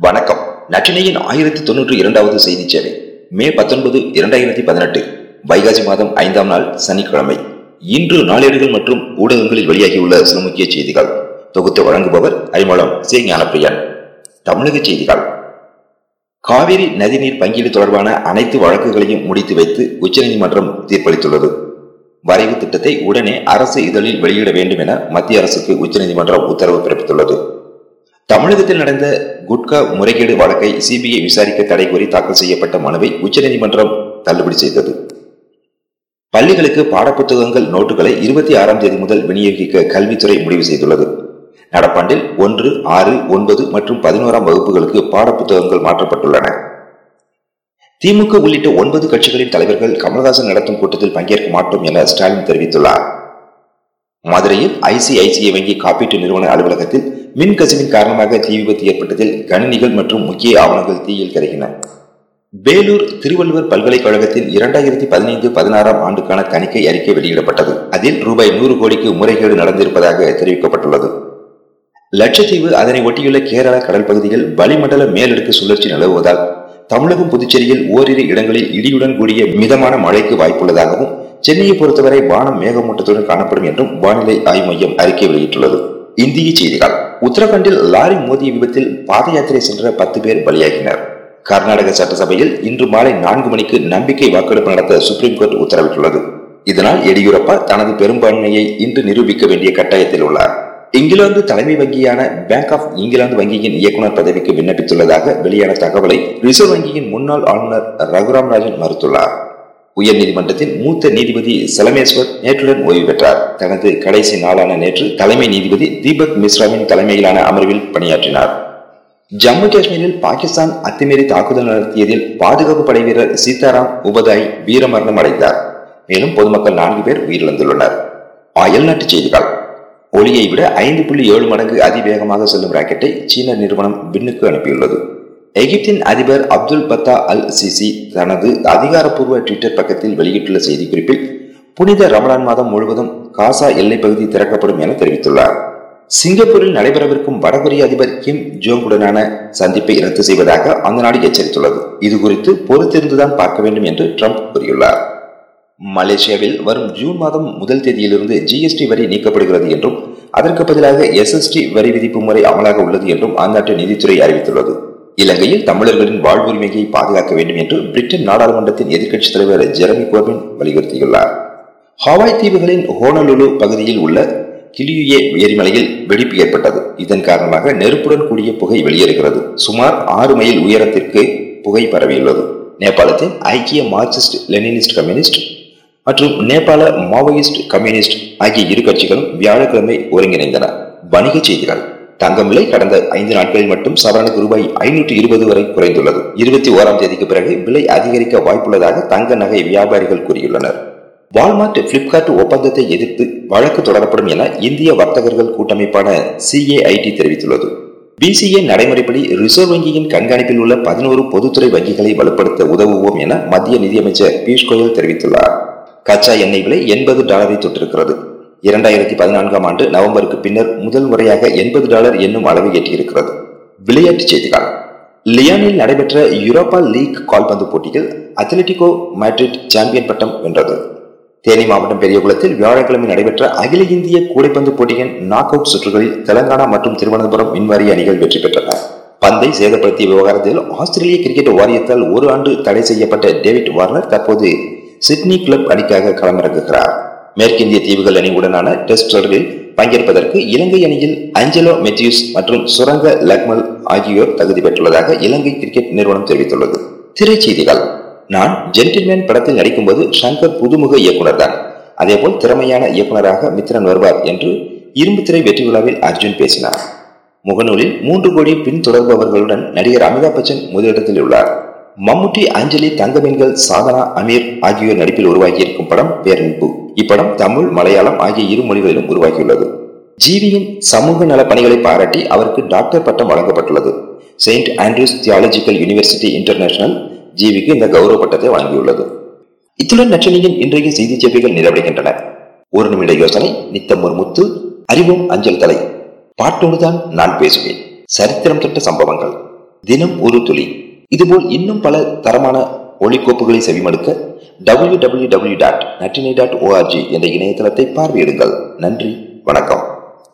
வணக்கம். நற்றினையின் ஆயிரத்தி தொன்னூற்றி இரண்டாவது செய்தி சேவை. மே பத்தொன்பது இரண்டாயிரத்தி பதினெட்டு. வைகாசி மாதம் ஐந்தாம் நாள் சனிக்கிழமை. இன்று நாளேடுகள் மற்றும் ஊடகங்களில் வெளியாகியுள்ள சில முக்கிய செய்திகள். தொகுத்து வழங்குபவர் ஐமளம் சே. ஞானப்பிரியன். தமிழக செய்திகள். காவிரி நதிநீர் பங்கீடு தொடர்பான அனைத்து வழக்குகளையும் முடித்து வைத்து உச்சநீதிமன்றம் தீர்ப்பளித்துள்ளது. வரைவு திட்டத்தை உடனே அரசு இதழில் வெளியிட வேண்டும் என மத்திய அரசுக்கு உச்சநீதிமன்றம் உத்தரவு பிறப்பித்துள்ளது. தமிழகத்தில் நடந்த குட்கா முறைகேடு வழக்கை சிபிஐ விசாரிக்க தடை கோரி தாக்கல் செய்யப்பட்ட மனுவை உச்சநீதிமன்றம் தள்ளுபடி செய்தது. பள்ளிகளுக்கு பாடப்புத்தகங்கள் நோட்டுகளை இருபத்தி ஆறாம் தேதி முதல் விநியோகிக்க கல்வித்துறை முடிவு செய்துள்ளது. நடப்பாண்டில் ஒன்று ஆறு ஒன்பது மற்றும் பதினோராம் வகுப்புகளுக்கு பாடப்புத்தகங்கள் மாற்றப்பட்டுள்ளன. திமுக உள்ளிட்ட ஒன்பது கட்சிகளின் தலைவர்கள் கமல்ஹாசன் நடத்தும் கூட்டத்தில் பங்கேற்க மாட்டோம் என ஸ்டாலின் தெரிவித்துள்ளார். மதுரையில் ஐசிஐசிஐ வங்கி காப்பீட்டு நிறுவன அலுவலகத்தில் மின் கசிவின் காரணமாக தீ விபத்து ஏற்பட்டதில் கணினிகள் மற்றும் முக்கிய ஆவணங்கள் தீயில் கருகின. வேலூர் திருவள்ளுவர் பல்கலைக்கழகத்தில் இரண்டாயிரத்தி பதினைந்து பதினாறாம் ஆண்டுக்கான தணிக்கை அறிக்கை வெளியிடப்பட்டது. அதில் ரூபாய் நூறு கோடிக்கு முறைகேடு நடந்திருப்பதாக தெரிவிக்கப்பட்டுள்ளது. லட்சத்தீவு அதனை ஒட்டியுள்ள கேரள கடல் பகுதியில் வளிமண்டல மேலடுக்கு சுழற்சி நிலவுவதால் தமிழகம் புதுச்சேரியில் ஓரிரு இடங்களில் இடியுடன் கூடிய மிதமான மழைக்கு வாய்ப்புள்ளதாகவும் சென்னையை பொறுத்தவரை வானம் மேகமூட்டத்துடன் காணப்படும் என்றும் வானிலை ஆய்வு மையம் அறிக்கை வெளியிட்டுள்ளது. இந்திய செய்திகள். உத்தரகாண்டில் லாரி மோதிய விபத்தில் பாத யாத்திரை சென்ற பத்து பேர் பலியாகினர். கர்நாடக சட்டசபையில் இன்று மாலை நான்கு மணிக்கு நம்பிக்கை வாக்கெடுப்பு நடத்த சுப்ரீம் கோர்ட் உத்தரவிட்டுள்ளது. இதனால் எடியூரப்பா தனது பெரும்பான்மையை இன்று நிரூபிக்க வேண்டிய கட்டாயத்தில் உள்ளார். இங்கிலாந்து தலைமை வங்கியான பேங்க் ஆஃப் இங்கிலாந்து வங்கியின் இயக்குநர் பதவிக்கு விண்ணப்பித்துள்ளதாக வெளியான தகவலை ரிசர்வ் வங்கியின் முன்னாள் ஆளுநர் ரகுராம் ராஜன் மறுத்துள்ளார். உயர்நீதிமன்றத்தின் மூத்த நீதிபதி சலமேஸ்வர் நேற்றுடன் ஓய்வு பெற்றார். தனது கடைசி நாளான நேற்று தலைமை நீதிபதி தீபக் மிஸ்ராவின் தலைமையிலான அமர்வில் பணியாற்றினார். ஜம்மு காஷ்மீரில் பாகிஸ்தான் அத்துமீறி தாக்குதல் நடத்தியதில் பாதுகாப்பு படை வீரர் சீதாராம் உபதாய் வீரமரணம் அடைந்தார். மேலும் பொதுமக்கள் நான்கு பேர் உயிரிழந்துள்ளனர். அயல்நாட்டு செய்திகள். ஒளியை விட ஐந்து புள்ளி ஏழு மடங்கு அதிவேகமாக செல்லும் ராக்கெட்டை சீன நிறுவனம் விண்ணுக்கு அனுப்பியுள்ளது. எகிப்தின் அதிபர் அப்துல் பத்தா அல் சிசி தனது அதிகாரப்பூர்வ ட்விட்டர் பக்கத்தில் வெளியிட்டுள்ள செய்திக்குறிப்பில் புனித ரமலான் மாதம் முழுவதும் காசா எல்லைப் பகுதி திறக்கப்படும் என தெரிவித்துள்ளார். சிங்கப்பூரில் நடைபெறவிருக்கும் வடகொரிய அதிபர் கிம் ஜோங்குடனான சந்திப்பை ரத்து செய்வதாக அந்த நாடு எச்சரித்துள்ளது. இது குறித்து பொறுத்திருந்துதான் பார்க்க வேண்டும் என்று ட்ரம்ப் கூறியுள்ளார். மலேசியாவில் வரும் ஜூன் மாதம் முதல் தேதியிலிருந்து ஜிஎஸ்டி வரி நீக்கப்படுகிறது என்றும் அதற்கு பதிலாக எஸ்எஸ்டி வரி விதிப்பு முறை அமலாக உள்ளது என்றும் அந்நாட்டு நிதித்துறை அறிவித்துள்ளது. இலங்கையில் தமிழர்களின் வாழ்வுரிமையை பாதுகாக்க வேண்டும் என்று பிரிட்டன் நாடாளுமன்றத்தின் எதிர்க்கட்சித் தலைவர் ஜெரமி கோர்பின் வலியுறுத்தியுள்ளார். ஹவாய் தீவுகளின் ஹோனலுலு பகுதியில் உள்ள கிளியுயே எரிமலையில் வெடிப்பு ஏற்பட்டது. இதன் காரணமாக நெருப்புடன் கூடிய புகை வெளியேறுகிறது. சுமார் ஆறு மைல் உயரத்திற்கு புகை பரவியுள்ளது. நேபாளத்தின் ஐக்கிய மார்க்சிஸ்ட் லெனினிஸ்ட் கம்யூனிஸ்ட் மற்றும் நேபாள மாவோயிஸ்ட் கம்யூனிஸ்ட் ஆகிய இரு கட்சிகளும் வியாழக்கிழமை ஒருங்கிணைந்தன. வணிகச் செய்திகள். தங்கம் விலை கடந்த ஐந்து நாட்களில் மட்டும் சவரனுக்கு ரூபாய் ஐநூற்றி இருபது வரை குறைந்துள்ளது. இருபத்தி ஓராம் தேதிக்கு பிறகு விலை அதிகரிக்க வாய்ப்புள்ளதாக தங்க நகை வியாபாரிகள் கூறியுள்ளனர். வால்மார்ட் பிளிப்கார்ட் ஒப்பந்தத்தை எதிர்த்து வழக்கு தொடரப்படும் என இந்திய வர்த்தகர்கள் கூட்டமைப்பான சிஏஐடி தெரிவித்துள்ளது. பிசிஏ நடைமுறைப்படி ரிசர்வ் வங்கியின் கண்காணிப்பில் உள்ள பதினோரு பொதுத்துறை வங்கிகளை வலுப்படுத்த உதவுவோம் என மத்திய நிதியமைச்சர் பியூஷ் கோயல் தெரிவித்துள்ளார். கச்சா எண்ணெய் விலை எண்பது டாலரை தொட்டிருக்கிறது இரண்டாயிரத்தி பதினான்காம் ஆண்டு நவம்பருக்கு பின்னர் முதல் முறையாக எண்பது டாலர் என்னும் அளவு எட்டியிருக்கிறது. விளையாட்டுச் செய்திகள். லியானில் நடைபெற்ற யூரோப்பா லீக் கால்பந்து போட்டியில் அத்லெட்டிகோ மேட்ரிட் சாம்பியன் பட்டம் வென்றது. தேனி மாவட்டம் பெரியகுளத்தில் வியாழக்கிழமை நடைபெற்ற அகில இந்திய கூடைப்பந்து போட்டியின் நாக் அவுட் சுற்றுகளில் தெலங்கானா மற்றும் திருவனந்தபுரம் மின்வாரிய அணிகள் வெற்றி பெற்றன. பந்தை சேதப்படுத்திய விவகாரத்தில் ஆஸ்திரேலிய கிரிக்கெட் வாரியத்தால் ஒரு ஆண்டு தடை செய்யப்பட்ட டேவிட் வார்னர் தற்போது சிட்னி கிளப் அணிக்காக களமிறங்குகிறார். மேற்கிந்திய தீவுகள் அணியுடனான டெஸ்ட் தொடரில் பங்கேற்பதற்கு இலங்கை அணியில் அஞ்சலோ மெத்யூஸ் மற்றும் சுரங்க லக்மல் ஆகியோர் தகுதி பெற்றுள்ளதாக இலங்கை கிரிக்கெட் நிறுவனம் தெரிவித்துள்ளது. திரைச்செய்திகள். நான் ஜென்டில்மேன் படத்தில் நடிக்கும்போது ஷங்கர் புதுமுக இயக்குனர் தான். அதேபோல் திறமையான இயக்குநராக மித்ரன் வருவார் என்று இரும்பு திரை வெற்றி விழாவில் அர்ஜுன் பேசினார். முகநூலில் மூன்று கோடி பின்தொடர்பவர்களுடன் நடிகர் அமிதாப் பச்சன் முதலிடத்தில் உள்ளார். மம்முட்டி அஞ்சலி தங்கமீன்கள் சாதனா அமீர் ஆகியோர் நடிப்பில் உருவாகியிருக்கும் படம் பேரன்பு. இப்படம் தமிழ் மலையாளம் ஆகிய இரு மொழிகளிலும் உருவாகியுள்ளது. ஜீவியின் சமூக நல பணிகளை பாராட்டி அவருக்கு டாக்டர் பட்டம் வழங்கப்பட்டுள்ளது. Saint Andrews theological university international ஜீவிக்கு இந்த கௌரவ பட்டத்தை வழங்கியுள்ளது. இத்துடன் நச்சனியின் இன்றைய செய்தி சேவைகள் நிறைவடைகின்றன. ஒரு நிமிட யோசனை நித்தம் ஒரு முத்து அறிவும் அஞ்சல் தலை. பாட்டோடுதான் நான் பேசுவேன். சரித்திரம் தொட்ட சம்பவங்கள். தினம் ஒரு துளி. இதுபோல் இன்னும் பல தரமான ஒளிக்கோப்புகளை செவிமடுக்க டபிள்யூ டபிள்யூ டபிள்யூ டாட் நட்டினை டாட் ஓஆர்ஜி என்ற இணையதளத்தை பார்வையிடுங்கள். நன்றி வணக்கம்.